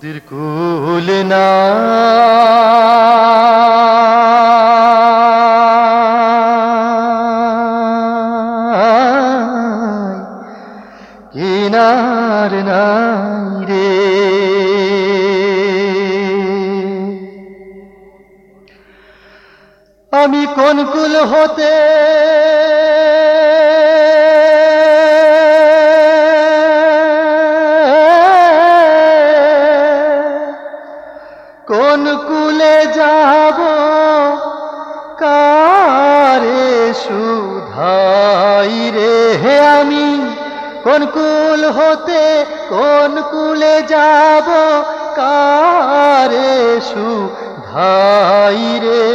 তিরকুল না। কিনার রে। আমি কোন কুল হতে কোন কুলে যাব? কারে সুধাই রে হে আমি? কোন কুল হতে কোন কুলে যাব? কারে সুধাই রে?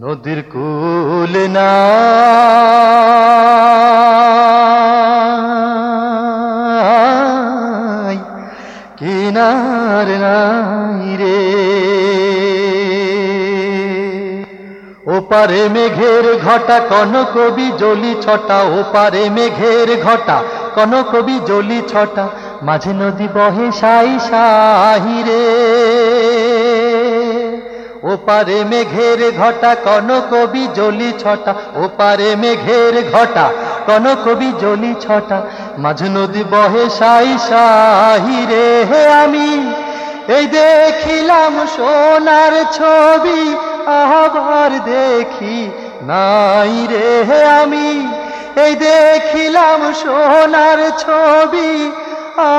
নদীর কুল না কিনার নাই রে। ওপারে মেঘের ঘটা কন কবি জলি ছটা, ওপারে মেঘের ঘটা কন কবি জলি ছটা, মাঝে নদী বহে সাই সাহি রে। ওপারে মেঘের ঘটা কন কবি জলি ছটা, ওপারে মেঘের ঘটা কন কবি জলি ছটা, মাঝ নদী বহে সাই সাহি রে। হে আমি এই দেখিলাম সোনার ছবি, আবার দেখি নাই রে আমি। এই দেখিলাম সোনার ছবি,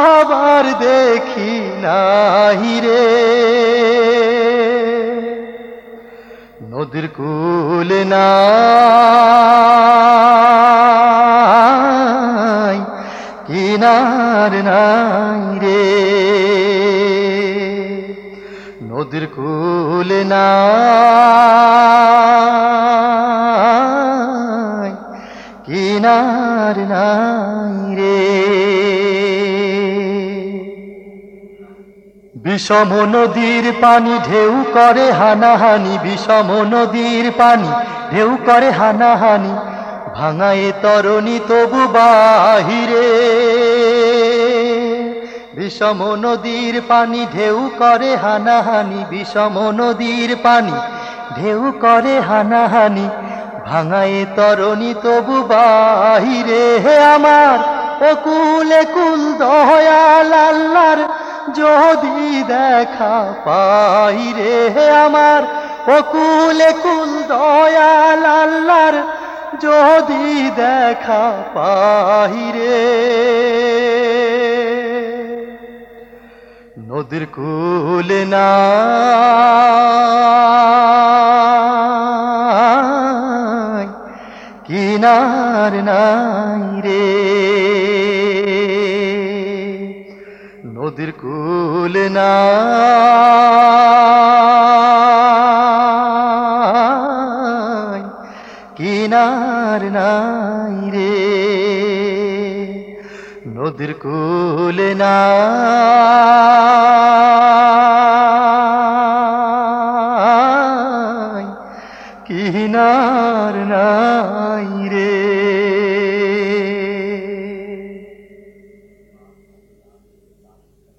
আবার দেখি নাই রে। নদীর কুল নাই, কিনার নাই রে। নদীর কুল নাই, কিনার নাই রে। বিষম নদীর পানি ঢেউ করে হানাহানি, বিষম নদীর পানি ঢেউ করে হানাহানি, ভাঙায় তরণী তবু বাহিরে। বিষম নদীর পানি ঢেউ করে হানাহানি, বিষম নদীর পানি ঢেউ করে হানাহানি, ভাঙায় তরণী তবু বাহিরে হে আমার ও কুলে দয়াল আল্লাহর যদি দেখা পাই রে হে আমার ও কুলে কুল দয়াল আল্লাহর যদি দেখা পাই রে নদীর কুল না। কিনার নাই রে। নদীর কুল না। কিনার নাই রে। ওদের কুলে না। কিনার নাই রে।